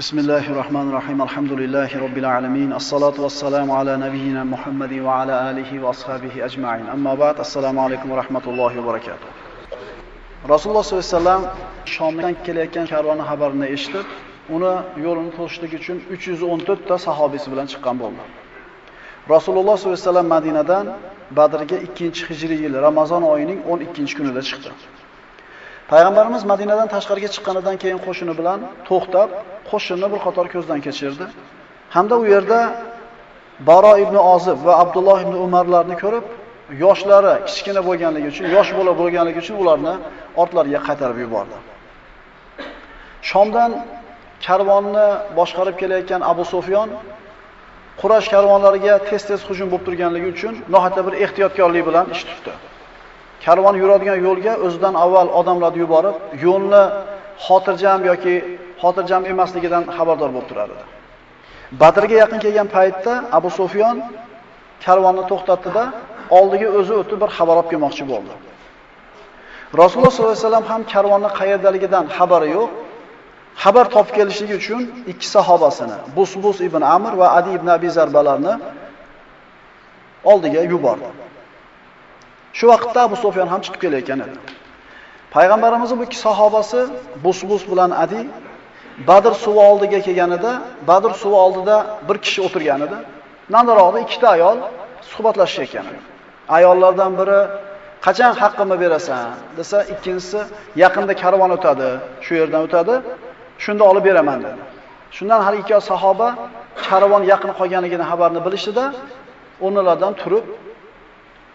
بسم الله الرحمن الرحيم الحمد لله رب العالمين الصلاة والسلام على نبينا محمد وعلى آله وأصحابه أجمعين أما بعد السلام عليكم ورحمة الله وبركاته Rasululloh sollallohu alayhi vasallam Shomdan kelayotgan karvoni xabarini eshitib, uni yo'lini to'sishlik uchun 314 ta sahobisi bilan chiqqan bo'ldi. Rasululloh sollallohu alayhi vasallam Madinadan Badrga 2-hijriy yil Ramazon oyining 12-kunida chiqdi. Payg'ambarimiz Madinadan tashqariga chiqqanidan keyin qo'shini bilan to'xtab, qo'shinni bir qator ko'zdan kechirdi. Hamda u yerda Baro ibn Ozib va Abdulloh ibn Umarlarni ko'rib, yoshlari kichkina bo'lganligi uchun, yosh bola bo'lganligi uchun ularni ortlariga qaytarib yubordi. Shomdan karvonni boshqarib kelayotgan Abu Sufyon Qurash karvonlariga tez-tez hujum bo'lib turganligi uchun nohata bir ehtiyotkorlik bilan ish tutdi. Karvon yuradigan yo'lga o'zidan avval odamlarni yuborib, yo'lni xotirjam yoki xotirjam emasligidan xabardor bo'lib turar edi. Badrga yaqin kelgan paytda Abu Sufyon karvonni to'xtatdi-da, oldiga o'zi o'tib bir xabar olib kelmoqchi bo'ldi. Rasululloh sollallohu alayhi vasallam ham karvonni qayerdaligidan xabari yo'q. Xabar topib kelishligi uchun ikki sahobasini, Busbus ibn Amr va Adi ibn Abi Zarbalarni oldiga yubordi. Shu vaqtda Abu Sufyon ham chiqib kelayotgan edi. Payg'ambarimizning bu ikki sahobasi Busbus bilan Adi Badr suvi oldiga kelganida, Badr suvi oldida bir kishi o'tirgan edi. Nariroqda ikkita ayol suhbatlashayotgan edi. Ayollardan biri qachon haqqimni berasan desa, ikkinchisi yaqinda karvon o'tadi, shu yerdan o'tadi, shunda olib beraman dedi. Shundan har ikki sahoba karvon yaqin qolganligini xabarni bilishdi-da, o'rnlaridan turib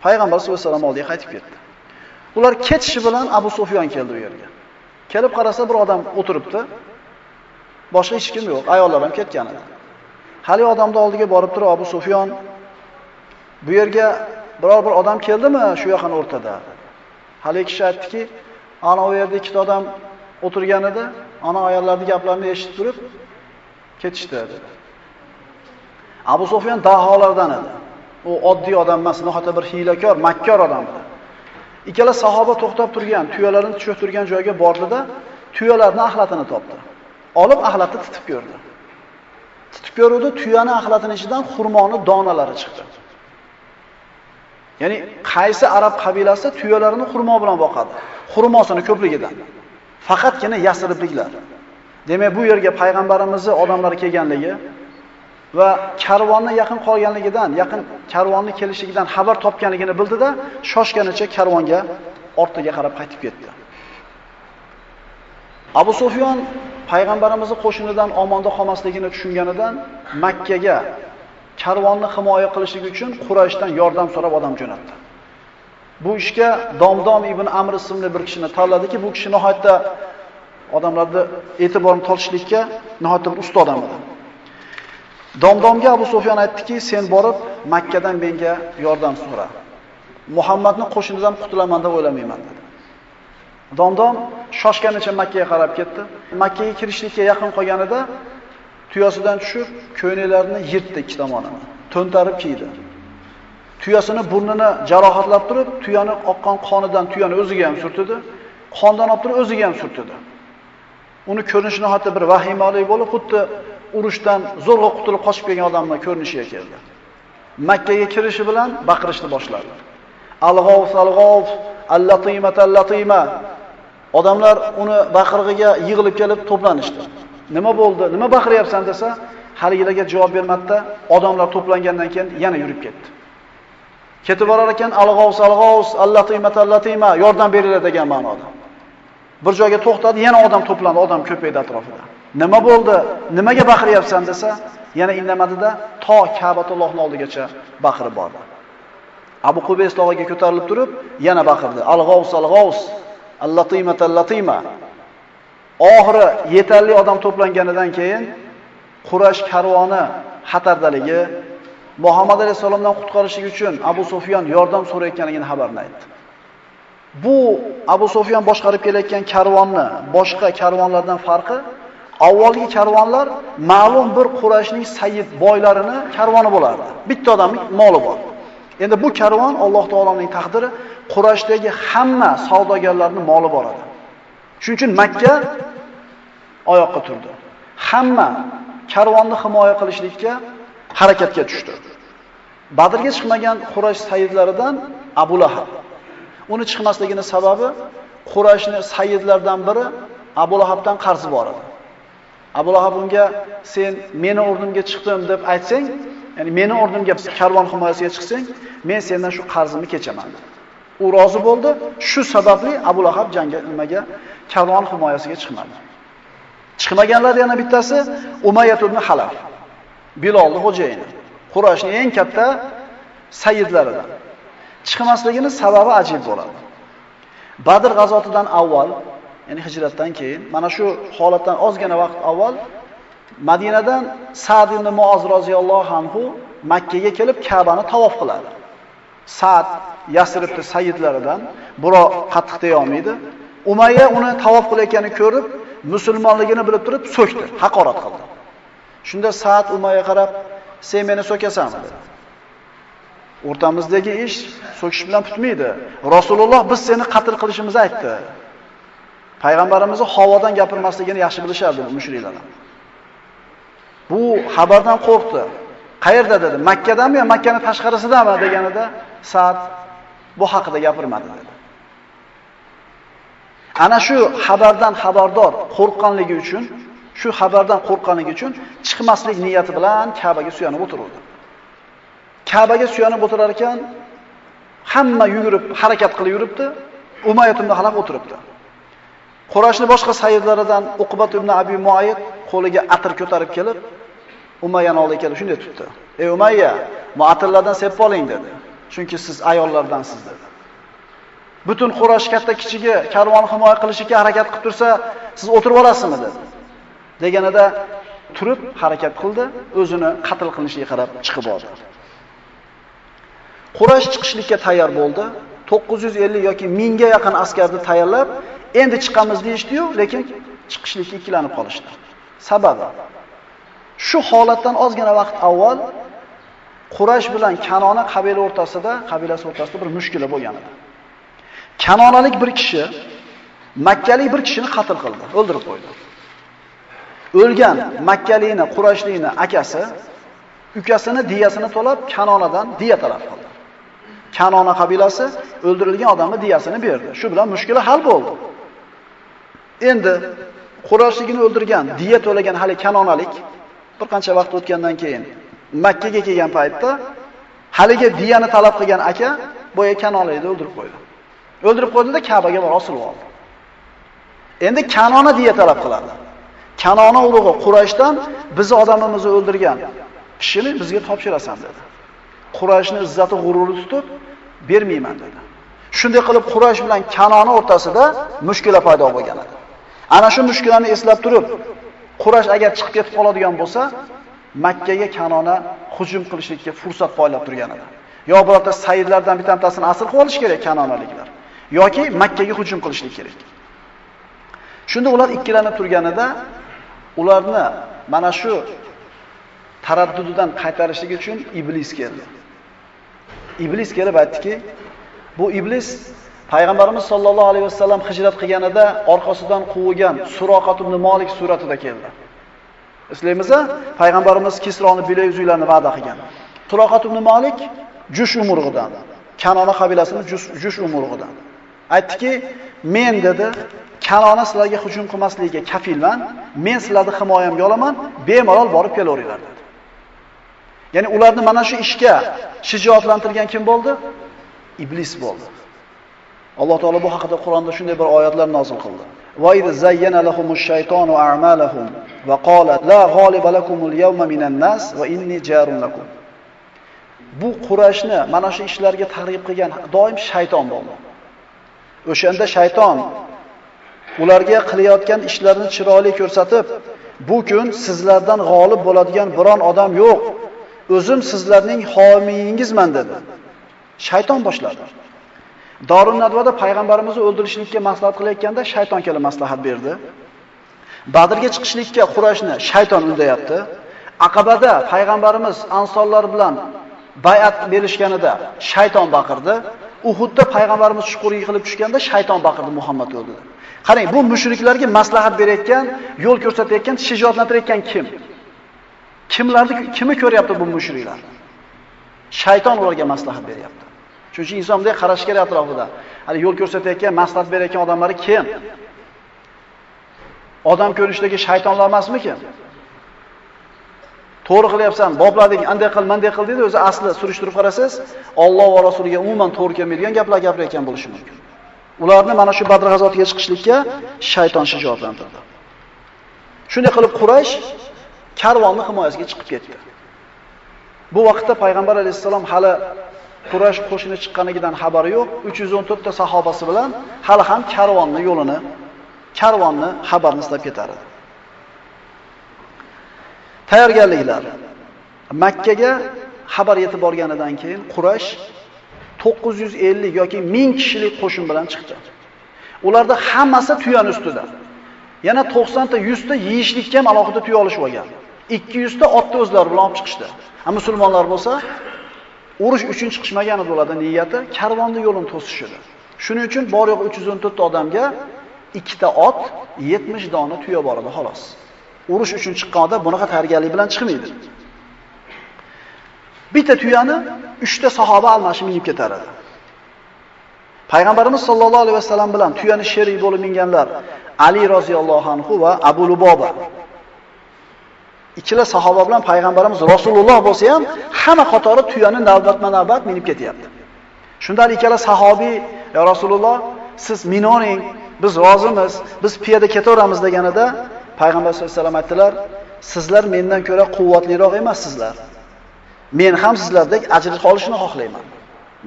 payg'ambar sollallohu alayhi vasallam oldiga qaytib ketdi. Ular ketishi bilan Abu Sufyon keldi u yerga. Kelib qarasa bir odam o'tiribdi. Boshqa hech kim yo'q, ayollar ham ketgan edi. Hali odamni oldiga borib turib Abu Sufyon bu yerga biror bir odam keldimi shu yaqin o'rtada? Hali kishi aytdiki, ana u yerda ikkita odam o'tirgan edi, ana ayollarning gaplarini eshitib turib ketishdi dedi. Abu Sufyon daholardan edi. U oddiy odam emas, nohata bir hiylakor, makkor odam edi. Ikkala sahoba to'xtab turgan, tuyalarini tushib turgan joyga bordida tuyalarning axlatini topdi. Olib axlatni titib ko'rdi. Titib ko'ruvdi, tuyani axlatini ichidan xurmoni donalari chiqdi. Ya'ni qaysi arab qabilasi tuyalarini xurmo bilan boqadi? Xurmosini ko'pligidan. Faqatgina yasiribliklar. Demak, bu yerga payg'ambarimizning odamlari kelganligi va karvonni yaqin qolganligidan, yaqin karvonni kelishligidan xabar topganligini bildida, shoshganicha karvonga ortiga qarab qaytib ketdi. Abu Sufyon payg'ambarimizning qo'shinidan omonda qolmasligini tushunganidan Makka ga karvonni himoya qilishlik uchun Qurayshdan yordam so'rab odam jo'natdi. Bu ishga Domdom ibn Amr ismli bir kishini tanladiki, bu kishi nihoyatda odamlarni e'tiborini tortishlikka nihoyatda bir usta odam edi. Domdomga Abu Sufyon aytdiki, sen borib Makkadan menga yordam so'ra. Muhammadning qo'shinidan qutulaman deb o'ylamayman dedi. Domdom shoshganicha Makkaga qarab ketdi. Makkaga kirishlikka yaqin qolganida tuyasidan tushib, ko'ynaklarini yirtdi ikki tomonini. To'ntarib kiydi. Tuyasini burnini jarohatlab turib, tuyani oqqan qonidan tuyani o'ziga ham surtdi. Qondan olib turib o'ziga ham surtdi. Uni ko'rinishini hatto bir vahimali bo'lib, xuddi urushdan zo'rg'a qutulib qochib kelgan odamning ko'rinishiga keldi. Makkaga kirishi bilan baqirishni boshladi. Al-G'avs al-G'avs, al-Latimat al-Latima. Odamlar uni baqirg'iga yig'ilib kelib to'planishdi. Nima bo'ldi? Nima baqiryapsan desa, haligilarga javob bermadi odamlar to'plangandan keyin yana yurib ketdi. Ketib borar ekan al-G'avs al-G'avs, al-Latimat yordam beringlar degan ma'noda. Bir joyga to'xtadi, yana odam to'plandi, odam ko'paydi atrofida. Nima bo'ldi? Nimaga baqiryapsan desa, yana indamadida to Ka'batullohning oldigacha baqirib bordi. Abu Qubays tog'iga ko'tarilib turib, yana baqirdi. Al-G'avs al-G'avs, Allatimatal latima. Oxiri yetarli odam to'planganidan keyin Qurash karvoni xatardaligi Muhammad alayhisolamdan qutqarishlik uchun Abu Sufyan yordam so'rayotganligini xabarini aytdi. Bu Abu Sufyan boshqarib kelayotgan karvonni boshqa karvonlardan farqi avvalgi karvonlar ma'lum bir Qurashning sayyid boylarini karvoni bo'lardi. Bitta odamning moli bor. Endi bu karvon Alloh taoloning taqdiri Qurayshdagi hamma savdogarlarning moli bor edi. Shuning uchun Makka oyoqqa turdi. hamma karvonni himoya qilishlikka harakatga tushdi. Badrga chiqmagan Quraysh sayyidlaridan Abu Lahab. Uni chiqmasligining sababi Qurayshni sayyidlardan biri Abu Lahabdan qarzi bor edi. Abu Lahab unga sen meni o'rnimga chiqdim deb aytsang, ya'ni meni o'rnimga karvon himoyasiga chiqsang, men sendan shu qarzimni kechaman. U rozi bo'ldi. Shu sababli Abu Lahab jangga nimaga karvon himoyasiga chiqmadi. Chiqmaganlar yana bittasi Umayyat ibn Halaf. Bilolni xo'jayini. Qurayshning eng katta sayyidlaridan. Chiqmasligining sababi ajib bo'ladi. Badr g'azotidan avval, ya'ni hijratdan keyin, mana shu holatdan ozgina vaqt avval Madinadan Sa'd ibn Muoz roziyallohu anhu Makka ga kelib Ka'bani tavof qiladi. Sa'd Yasribni sayyidlaridan biroq qattiq deya olmaydi. Umayya uni tavof qilayotganini ko'rib, musulmonligini bilib turib so'kdi, haqorat qildi. Shunda Sa'd Umayya qarab, "Sen meni so'kasanmi?" dedi. O'rtamizdagi ish so'kish bilan bitmaydi. Rasululloh biz seni qatl qilishimizni aytdi. Payg'ambarimizni havodan gapirmasligini yaxshi bilishardi mushriklar. Bu xabardan qo'rqdi. Qayerda dedi? Makkadami yo Makkani tashqarisidami deganida Sa'd bu haqida gapirmadi dedi. Ana shu xabardan xabardor qo'rqqanligi uchun, shu xabardan qo'rqqanligi uchun chiqmaslik niyati bilan Ka'baga suyanib o'tirdi. Ka'baga suyanib o'tirar ekan, hamma yugurib, harakat qilib yuribdi, Umayyat ibn Halaf o'tiribdi. Qurashni boshqa sayyidlaridan Uqbat ibn Abi Muayyid qo'liga atir ko'tarib kelib, Umayyani oldiga kelib shunday tutdi. "Ey Umayya, mu'attillardan sepib oling" dedi. Chunki siz ayollardansiz dedi. Butun Quraysh katta kichigi karvon himoya qilishga harakat qilib tursa, siz o'tirib olasizmi dedi. Deganida turib harakat qildi, o'zini qatl qilishiga qarab chiqib oldi. Quraysh chiqishlikka tayyor bo'ldi. 950 yoki 1000 ga yaqin askarni tayyorlab, endi chiqamiz deyishdi-yu, lekin chiqishlikka ikkilanib qolishdi. Sababi shu holatdan ozgina vaqt avval Qurash bilan Kanona qabila o'rtasida, qabilasi o'rtasida bir mushkila bo'lgan edi. Kanonalik bir kishi Makkalik bir kishini qatl qildi, o'ldirib qo'ydi. O'lgan Makkalikni, Qurayshlikni akasi ukasini diyasini to'lab Kanonadan diya talab qildi. Kanona qabilasi o'ldirilgan odamga diyasini berdi. Shu bilan mushkila hal bo'ldi. Endi Qurashligini o'ldirgan, diya to'lagan hali Kanonalik bir qancha vaqt o'tgandan keyin Makka ga kelgan paytda haliga diyani talab qilgan aka boya Kanonalikni o'ldirib qo'ydi. O'ldirib qo'ydida Ka'baga borib osilib oldi. Endi Kanona diya talab qiladi. Kanona urug'i Qurayshdan bizni odamimizni o'ldirgan kishini bizga topshirasan dedi. Qurayshni izzati g'ururi tutib bermayman dedi. Shunday qilib Quraysh bilan Kanona o'rtasida mushkula paydo bo'lgan edi. Ana shu mushkulani eslab turib, Quraysh agar chiqib ketib qoladigan bo'lsa, Makkaga Kanona hujum qilishlikka fursat poylab turgan edi. Yo birorta sayyidlardan bittasini asl qilib olish kerak Kanonaliklar. yoki Makkaga hujum qilishlik kerak. Shunda ular ikkilanib turganida ularni mana shu taraddudidan qaytarishlik uchun iblis keldi. Iblis kelib aytdiki, bu iblis payg'ambarimiz sollallohu alayhi vasallam hijrat qilganida orqasidan quvigan Suroqat ibn Malik suratida keldi. Islaymiz-a, Payg'ambarimiz Kisroni bilay uzuylarni va'da qilgan. Suroqat ibn Malik Jush umurg'idan, Kanona qabilasining Jush umurg'idan. Aytdiki, men dedi, Kanona sizlarga hujum qilmasligiga kafilman, men sizlarni himoyamga olaman, bemalol borib kelaveringlar dedi. Ya'ni ularni mana shu ishga shijoatlantirgan kim bo'ldi? Iblis bo'ldi. Alloh taolo bu haqida Qur'onda shunday bir oyatlar nozil qildi. Va iz zayyana lahumush shaytonu a'malahum va qala la g'oliba lakumul yawma minan nas va inni jarun lakum. Bu Qurayshni mana shu ishlarga targ'ib qilgan doim shayton bo'ldi. O'shanda shayton ularga qilayotgan ishlarini chiroyli ko'rsatib, bu kun sizlardan g'olib bo'ladigan biron odam yo'q. O'zim sizlarning homiyingizman dedi. Shayton boshladi. Dorun Nadvada payg'ambarimizni o'ldirishlikka maslahat qilayotganda shayton kelib maslahat berdi. Badrga chiqishlikka Qurayshni shayton undayapti. Aqabada payg'ambarimiz ansonlar bilan bay'at berishganida shayton baqirdi. Uhudda payg'ambarimiz chuqur yiqilib tushganda shayton baqirdi Muhammad o'ldi. Qarang, bu mushriklarga maslahat berayotgan, yo'l ko'rsatayotgan, shijoatlantirayotgan kim? Kimlarni kimi ko'ryapti bu mushriklar? Shayton ularga maslahat beryapti. Shuning uchun inson bunday qarash kerak atrofida. Hali yo'l ko'rsatayotgan, maslahat berayotgan odamlari kim? Odam ko'rinishdagi shaytonlar emasmikin? To'g'ri qilyapsan, boblading, anday qil, manday qil dedi, o'zi asli surishtirib qarasangiz, Alloh va rasuliga umuman to'g'ri kelmaydigan gaplar gapirayotgan bo'lishi mumkin. Ularni mana shu Badr g'azotiga chiqishlikka shayton shijoatlantirdi. Shunday qilib Quraysh karvonni himoyasiga chiqib ketdi. Bu vaqtda payg'ambar alayhisalom hali Quraysh qo'shini chiqqanligidan xabari yo'q. 314 ta sahobasi bilan hali ham karvonni yo'lini, karvonni xabarni istab ketar edi. Tayyorgarliklar. Makkaga xabar yetib borganidan keyin Quraysh 950 yoki 1000 kishilik qo'shin bilan chiqdi. Ularda hammasi tuyan ustida. Yana 90 ta 100 ta yeyishlikka ham alohida tuya olishib olgan. 200 ta otni o'zlari bilan olib chiqishdi. Ammo musulmonlar bo'lsa, urush uchun chiqishmagan edi niyati karvonni yo'lini to'sish edi. Shuning uchun bor yo'q 314 ta odamga ikkita ot, 70 dona tuya bor edi xolos. Urush uchun chiqqanda bunaqa tayyorgarlik bilan chiqmaydi. Bitta tuyani 3 ta sahoba almashib minib ketar edi. Payg'ambarimiz sollallohu alayhi vasallam bilan tuyani sherik bo'lib minganlar Ali roziyallohu anhu va Abu Luboba ikkala sahoba bilan payg'ambarimiz Rasululloh bo'lsa ham hamma qatori tuyani navbatma-navbat minib ketyapti. Shunda ikkala sahobiy, "Ya Rasululloh, siz minoning, biz rozimiz, biz piyoda ketaveramiz" deganida payg'ambar sollallohu alayhi vasallam aytdilar, "Sizlar mendan ko'ra quvvatliroq emassizlar. Men ham sizlardek ajr olishni xohlayman.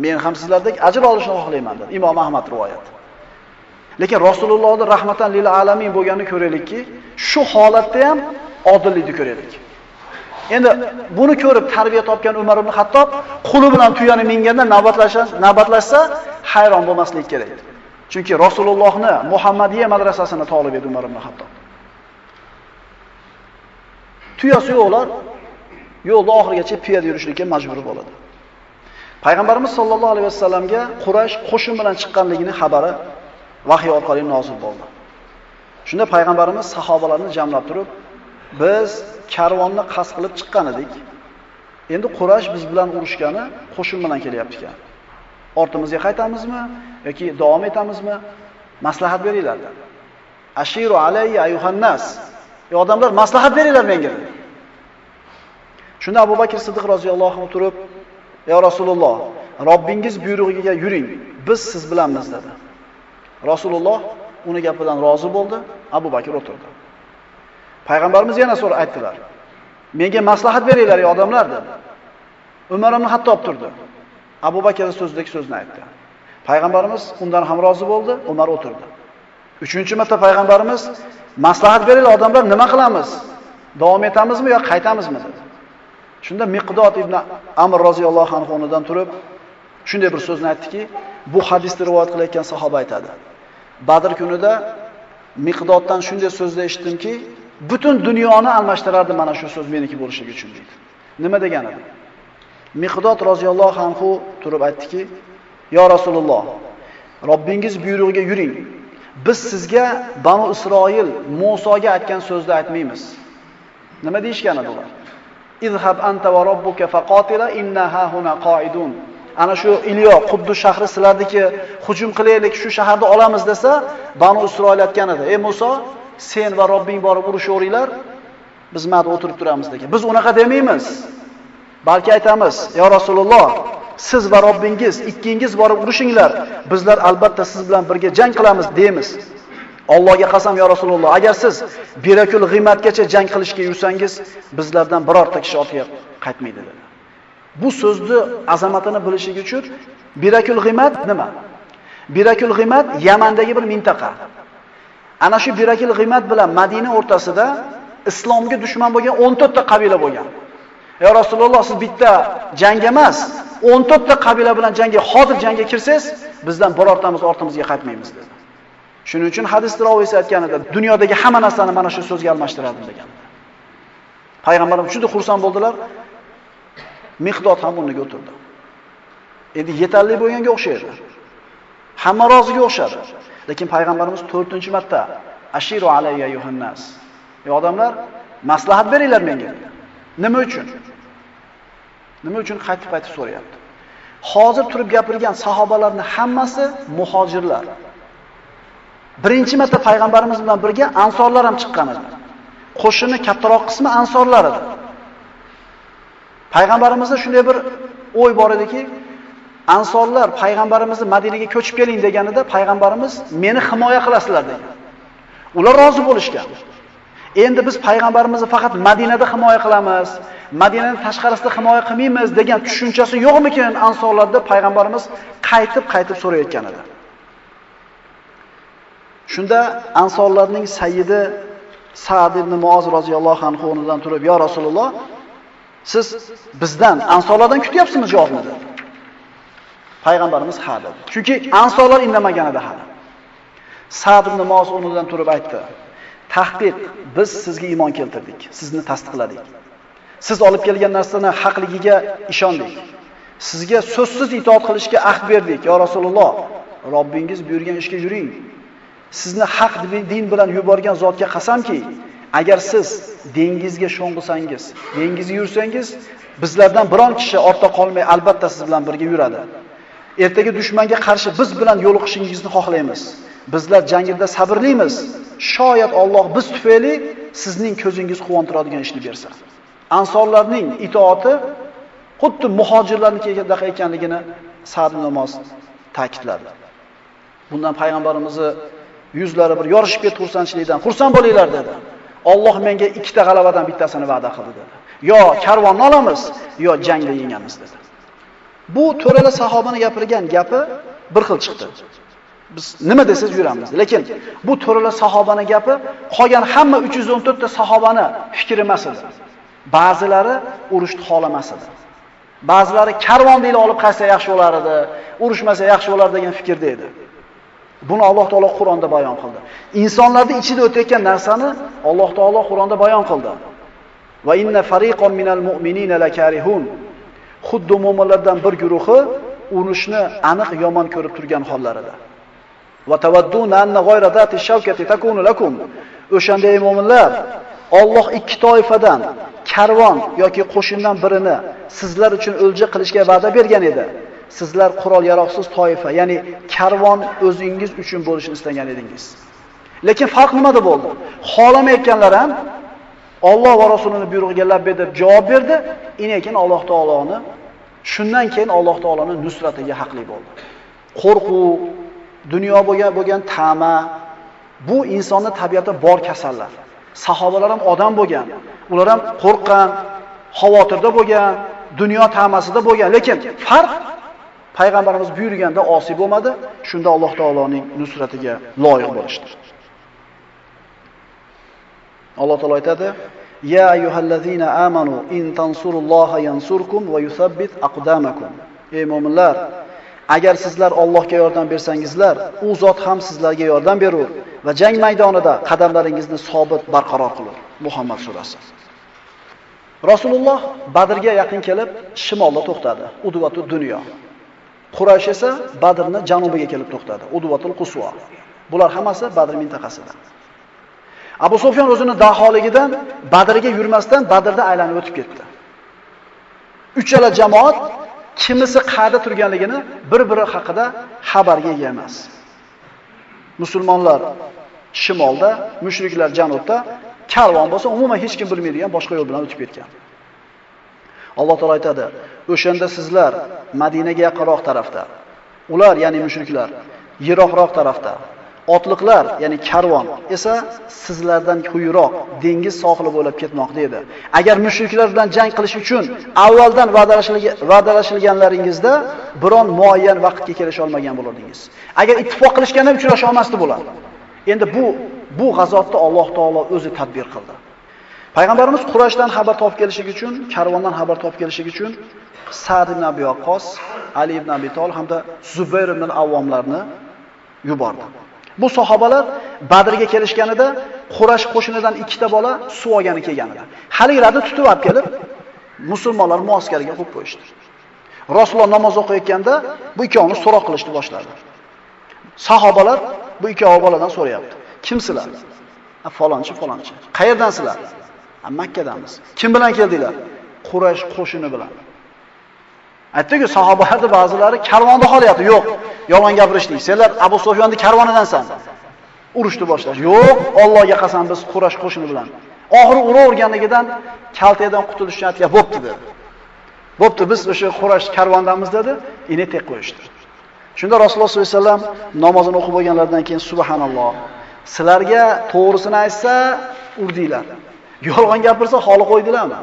Men ham sizlardek ajr olishni xohlayman" dedi Imom Ahmad rivoyat. Lekin Rasulullohning rahmatan lil alamin bo'lganini ko'raylikki, shu holatda ham odillikni ko'raylik. Endi buni ko'rib tarbiya topgan Umar ibn Hattob quli bilan tuyani minganda navbatlashsa, navbatlashsa hayron bo'lmaslik kerak. Chunki Rasulullohni Muhammadiya madrasasini talab edi Umar ibn Hattob. Tuyasi yo'qlar yo'lda oxirigacha piyoda yurishlikka majbur bo'ladi. Payg'ambarimiz sollallohu alayhi vasallamga Quraysh qo'shin bilan chiqqanligini xabari vahiy orqali nozil bo'ldi. Shunda payg'ambarimiz sahobalarni jamlab turib, biz karvonni qas qilib chiqqan edik. Endi Quraysh biz bilan urushgani qo'shin bilan kelyapti ekan. Ortimizga qaytamizmi yoki davom etamizmi? Maslahat beringlar dedi. Ashiru alayya ayuhan nas. Ey odamlar, maslahat beringlar menga dedi. Shunda Abu Bakr Siddiq roziyallohu anhu turib, "Ya Rasululloh, Robbingiz buyrug'iga yuring. Biz siz bilanmiz" dedi. Rasululloh uni gapidan rozi bo'ldi, Abu Bakr o'tirdi. Payg'ambarimiz yana so'ra aytdilar. Menga maslahat beringlar ey odamlar dedi. Umar ibn Hattob turdi. Abu Bakr so'zidagi so'zni aytdi. Payg'ambarimiz undan ham rozi bo'ldi, Umar o'tirdi. 3-chi marta payg'ambarimiz maslahat beringlar odamlar nima qilamiz? Davom etamizmi yo qaytamizmi dedi. Shunda Miqdod ibn Amr roziyallohu anhu o'rnidan turib shunday bir so'zni aytdiki, bu hadisni rivoyat qilayotgan sahoba aytadi. Badr kunida Miqdoddan shunday so'zni eshitdimki, butun dunyoni almashtirardi mana shu so'z meniki bo'lishligi uchun deydi. Nima degani? Miqdod roziyallohu anhu turib aytdiki, "Yo Rasululloh, Robbingiz buyrug'iga yuring. Biz sizga Banu Isroil Musoga aytgan so'zni aytmaymiz." Nima deyishgan bular? "Izhab anta va robbuka faqatila inna ha huna qoidun." Ana shu Ilyo Quddus shahri sizlardiki hujum qilaylik, shu shaharni olamiz desa, Banu Isroil aytgan edi. "Ey Muso, sen va Robbing borib urushaveringlar, biz mana o'tirib turamiz" degan. Biz unaqa demaymiz. Balki aytamiz, "Ya Rasululloh, siz va Robbingiz ikkingiz borib urushinglar, bizlar albatta siz bilan birga jang qilamiz" deymiz. Allohga qasam ya Rasululloh, agar siz Birakul g'immatgacha jang qilishga yursangiz, bizlardan birorta kishi ortga qaytmaydi dedi. Bu so'zni azamatini bilishingiz uchun Birakul g'immat nima? Birakul g'immat Yamandagi bir mintaqa. Ana shu Birakil G'imat bilan Madina o'rtasida islomga dushman bo'lgan 14 ta qabila bo'lgan. Ya Rasululloh siz bitta jangga emas, 14 ta qabila bilan jangga, hozir jangga kirsangiz, bizdan birortamiz ortimizga qaytmaymiz dedi. Shuning uchun hadis ravisi aytganida dunyodagi hamma narsani mana shu so'zga almashtiradi degan. Payg'ambarimiz juda xursand bo'ldilar. Miqdod ham o'rniga o'tirdi. Endi yetarli bo'lganga o'xshaydi. Hamma roziga o'xshadi. Lekin payg'ambarimiz 4-marta ashiru alayya yuhannas. Ey odamlar, maslahat beringlar menga. Nima uchun? Nima uchun qaytib-qaytib so'rayapti? Hozir turib gapirgan sahobalarning hammasi muhojirlar. Birinchi marta payg'ambarimiz bilan birga ansorlar ham chiqqan edi. Qo'shinning kattaroq qismi ansorlar edi. Payg'ambarimizda shunday bir o'y bor ediki, ansorlar payg'ambarimizni Madinaga ko'chib keling deganida payg'ambarimiz meni himoya qilasizlar degan. Ular rozi bo'lishgan. Endi biz payg'ambarimizni faqat Madinada himoya qilamiz, Madinaning tashqarisida himoya qilmaymiz degan tushunchasi yo'qmikin ansorlarda payg'ambarimiz qaytib-qaytib so'rayotgan edi. Shunda ansorlarning sayyidi Sa'd ibn Muoz roziyallohu anhu o'rnidan turib, "Ya Rasululloh, siz bizdan ansorlardan kutyapsizmi javobni?" dedi. Payg'ambarimiz ha dedi. Chunki ansorlar indamagan edi hali. Sa'd ibn Muoz o'rnidan turib aytdi: "Tahqiq, biz sizga iymon keltirdik, sizni tasdiqladik. Siz olib kelgan narsani haqligiga ishondik. Sizga so'zsiz itoat qilishga ahd berdik, yo Rasululloh. Robbingiz buyurgan ishga yuring. Sizni haq din bilan yuborgan zotga qasamki, agar siz dengizga sho'ng'isangiz, dengizga yursangiz, bizlardan biron kishi ortda qolmay albatta siz bilan birga yuradi. Ertaga dushmanga qarshi biz bilan yo'liqishingizni xohlaymiz. Bizlar jangida sabrlimiz. Shoyat Alloh biz tufayli sizning ko'zingiz quvontiradigan ishni bersa. Ansorlarning itoati xuddi muhojirlarnikiga ekanligini Sa'd namoz ta'kidladi. Bundan payg'ambarimizni yuzlari bir yorishib ketib xursandchilikdan xursand bo'linglar dedi. Alloh menga ikkita g'alabadan bittasini va'da qildi dedi. Yo karvonni olamiz, yo jangda yengamiz dedi. Bu to'rala sahobani gapirgan gapi bir xil chiqdi. Biz nima desangiz yuramiz. Lekin bu to'rala sahobani gapi qolgan hamma 314 ta sahobani fikri emas edi. Ba'zilari urushni xolamas edi. Ba'zilari karvon deyla olib qaysa yaxshi bo'lar edi, urushmasa yaxshi bo'lar degan fikrda edi. Buni Alloh taolo Qur'onda bayon qildi. Insonlarning ichida o'tayotgan narsani Alloh taolo Qur'onda bayon qildi. Va inna fariqon minal mu'minina lakarihun. Xuddi mu'minlardan bir guruhi urushni aniq yomon ko'rib turgan hollarida. Va tawadduna anna ghayra zati shavkati takunu lakum. O'shanda mu'minlar, Alloh ikki toifadan karvon yoki qo'shindan birini sizlar uchun o'lja qilishga va'da bergan edi. Sizlar qurol yaroqsiz toifa, ya'ni karvon o'zingiz uchun bo'lishini istagan edingiz. Lekin farq nimada bo'ldi? Xolamayotganlar ham Alloh va Rasulining buyrug'iga labbe deb javob berdi. Inekin Alloh taoloni shundan keyin Alloh taoloning nusratiga haqli bo'ldi. Qo'rquv, dunyo bo'lgan bo'lgan tama bu insonning tabiati bor kasallar. Sahobalar ham odam bo'lgan. Ular ham qo'rqqan, xavotirda bo'lgan, dunyo tamasida bo'lgan. Lekin farq payg'ambarimiz buyurganda osiy bo'lmadi, shunda Alloh taoloning nusratiga loyiq bo'lishdi. Alloh taolo aytadi: "Ya ayyuhallazina amanu in tansurulloha yansurkum va yusabbit aqdamakum." Ey mu'minlar, agar sizlar Allohga yordam bersangizlar, u zot ham sizlarga yordam berur va jang maydonida qadamlaringizni sobit barqaror qilur. Muhammad surasi. Rasululloh Badrga yaqin kelib, shimolda to'xtadi. Udvatu dunyo. Quraysh esa Badrni janubiga kelib to'xtadi. Udvatul Quswa. Bular hammasi Badr mintaqasida. Abu Sufyon o'zini daholigidan Badrga yurmasdan Badrda aylanib o'tib ketdi. Uchala jamoat kimisi qayerda turganligini bir-biri haqida xabarga ega emas. Musulmonlar shimolda, mushriklar janubda, karvon bo'lsa umuman hech kim bilmaydigan boshqa yo'l bilan o'tib ketgan. Alloh taolo aytadi: "O'shanda sizlar Madinaga yaqinroq tarafda, ular ya'ni mushriklar yiroqroq tarafda, otliqlar ya'ni karvon esa sizlardan quyiroq dengiz sohili bo'lib ketmoqda edi. Agar mushriklar bilan jang qilish uchun avvaldan va'dalashilganlaringizda biron muayyan vaqtga kelisha olmagan bo'lardingiz. Agar ittifoq qilishganda uchrasha olmasdi bular. Endi bu bu g'azotni Alloh taolo o'zi tadbir qildi. Payg'ambarimiz Qurayshdan xabar topib kelishlik uchun, karvondan xabar topib kelishlik uchun Sa'd ibn Abi Waqqos, Ali ibn Abi Talib hamda Zubayr ibn Avvomlarni yubordi. Bu sahobalar Badrga kelishganida Quraysh qo'shinidan ikkita bola suv olgani kelganida. edi. Tutib olib kelib, musulmonlar muoskariga qo'yib qo'yishdi. Rasululloh namoz o'qiyotganda bu ikkovini so'roq qilishni boshladi. Sahobalar bu ikkovi boladan so'rayapti. Kimsizlar? Falonchi, falonchi. Qayerdansizlar? Makkadanmiz. Kim bilan keldinglar? Quraysh qo'shini bilan. Aytdi-ku, sahobalarning ba'zilari karvonda qolyapti. Yo'q, yolg'on gapirishlik. Senlar Abu Sufyonning karvonidansan. Urushni boshlash. Yo'q, Allohga qasam biz Quraysh qo'shini bilan. Oxiri uraverganligidan kaltadan qutulish uchun aytgan, "Bo'pti" dedi. "Bo'pti, biz o'sha Quraysh karvondamiz" dedi, ini tek qo'yishdi. Shunda Rasululloh sollallohu alayhi vasallam namozini o'qib bo'lganlardan keyin subhanalloh. Sizlarga to'g'risini aytsa, urdinglar. Yolg'on gapirsa, holi qo'ydilarmi?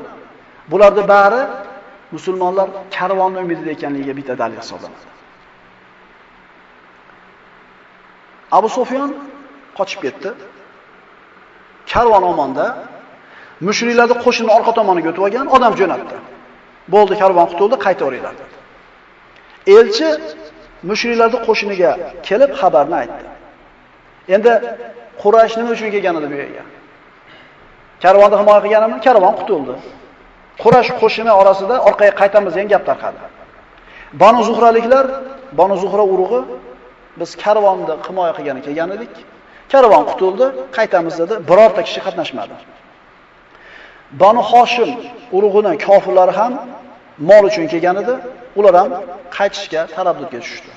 bularni bari musulmonlar karvonni umidida ekanligiga bitta dalil hisoblanadi. Abu Sufyon qochib ketdi. Karvon omonda mushriklarning qo'shini orqa tomoniga o'tib olgan, odam jo'natdi. Bo'ldi, karvon qutuldi, qaytaveringlar dedi. Elchi mushriklarning qo'shiniga kelib xabarni aytdi. Endi Quraysh nima uchun kelgan edi bu yerga? Karvonni himoya qilganimi? Karvon qutuldi. Quraysh qo'shini orasida orqaga qaytamiz degan gap tarqadi. Banu Zuhraliklar, Banu Zuhra urug'i biz karvonni himoya qilgani kelgan edik. Karvon qutuldi, qaytamiz dedi, birorta kishi qatnashmadi. Banu Hoshim urug'ini kofirlari ham mol uchun kelgan edi, ular ham qaytishga taraddudga tushdi.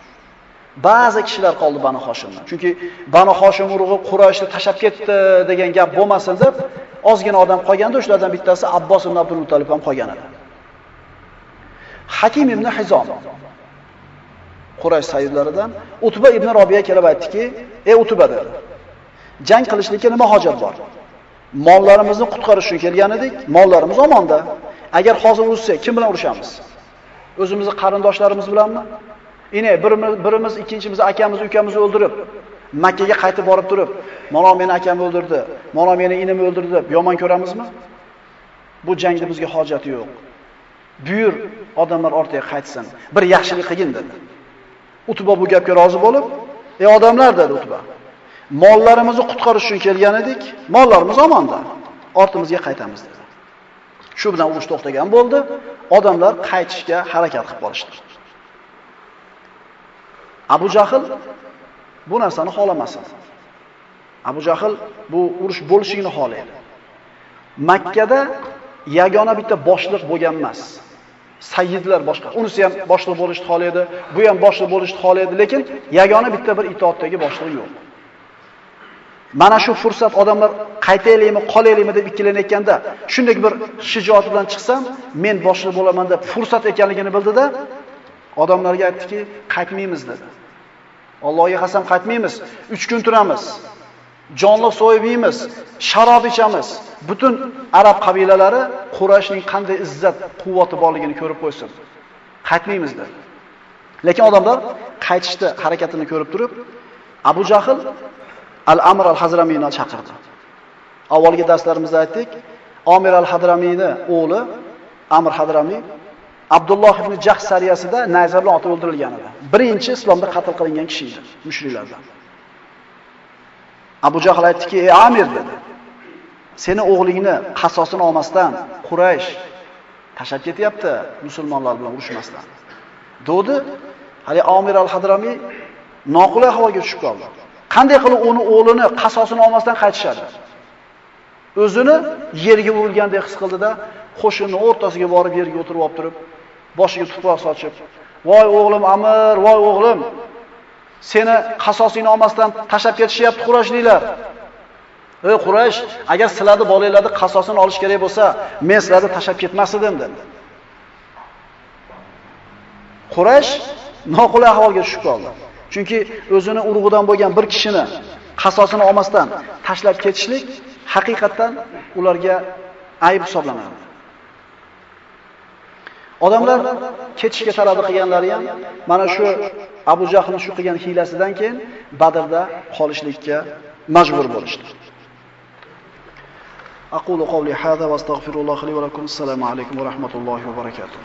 Ba'zi kishilar qoldi Banu Hoshimdan. Chunki Banu Hoshim urug'i Qurayshni tashab ketdi degan gap bo'lmasin deb ozgina odam qolganda, ulardan bittasi Abbos ibn Abdul Muttalib ham qolgan edi. Hakim ibn Hizom Quraysh sayyidlaridan Utba ibn Robiya kelib aytdiki: "Ey Utba" dedi. Jang qilishlikka nima hojat bor? Mollarimizni qutqarish uchun kelgan edik, mollarimiz omonda. Agar hozir urushsak, kim bilan urushamiz? O'zimizni qarindoshlarimiz bilanmi? Ine birimiz, birimiz ikkinchimiz akamiz, ukamizni o'ldirib, Makka ga qaytib borib turib, "Mana meni akam o'ldirdi, mana meni inim o'ldirdi" deb yomon ko'ramizmi? Bu jangda bizga hojati yo'q. Buyur odamlar ortiga qaytsin. Bir yaxshilik qilgin dedi. Utba bu gapga rozi bo'lib, "Ey odamlar" dedi Utba. Mollarimizni qutqarish uchun kelgan edik, mollarimiz omonda. Ortimizga qaytamiz dedi. Shu bilan urush to'xtagan bo'ldi. Odamlar qaytishga harakat qilib qolishdi. Abu Jahl bu narsani xohlamasin. Abu Jahl bu urush bo'lishini xohlaydi. Makkada yagona bitta boshliq bo'lgan emas. Sayyidlar boshqa. Unisi ham boshliq bo'lishni xohlaydi, bu ham boshliq bo'lishni xohlaydi, lekin yagona bitta bir itoatdagi boshliq yo'q. Mana shu fursat odamlar qaytaylikmi, qolaylikmi deb ikkilanayotganda, shunday bir shijoat bilan chiqsam, men boshliq bo'laman deb fursat ekanligini bildida, odamlarga aytdiki, qaytmaymiz dedi. Allohga qasam qaytmaymiz. 3 kun turamiz. Jonliq so'yib yeymiz, sharob ichamiz. Butun arab qabilalari Qurayshning qanday izzat, quvvati borligini ko'rib qo'ysin. Qaytmaymiz dedi. Lekin odamlar qaytishni harakatini ko'rib turib, Abu Jahl Al-Amr al-Hazramiyni chaqirdi. Avvalgi darslarimizda aytdik, Amir al-Hadramiyni o'g'li Amr Hadramiy Abdulloh ibn Jahsh sariyasida nayza bilan otib o'ldirilgan edi. Birinchi islomda qatl qilingan kishi edi, mushriklardan. Abu Jahl aytdiki, "Ey Amir" dedi. Seni o'g'lingni qasosini olmasdan Quraysh tashab ketyapti musulmonlar bilan urushmasdan. Dodi hali Amir al-Hadrami noqulay havoga tushib qoldi. Qanday qilib uni o'g'lini qasosini olmasdan qaytishadi? O'zini yerga urilgandek his qildida, qo'shinning o'rtasiga borib yerga o'tirib olib turib, boshiga tuproq sochib, "Voy o'g'lim Amir, voy o'g'lim, seni qasosingni olmasdan tashlab ketishyapti Qurayshliklar." Ey Quraysh, agar sizlarni bolanglarni qasosini olish kerak bo'lsa, men sizlarni tashlab ketmas edim dedi. Quraysh noqulay ahvolga tushib qoldi. Chunki o'zini urug'idan bo'lgan bir kishini qasosini olmasdan tashlab ketishlik haqiqatdan ularga ayb hisoblanadi. Odamlar ketishga talab qilganlari ham mana shu Abu Jahlning shu qilgan hiylasidan keyin Badrda qolishlikka majbur bo'lishdi. أقول قولي هذا واستغفر الله لي ولكم السلام عليكم ورحمة الله وبركاته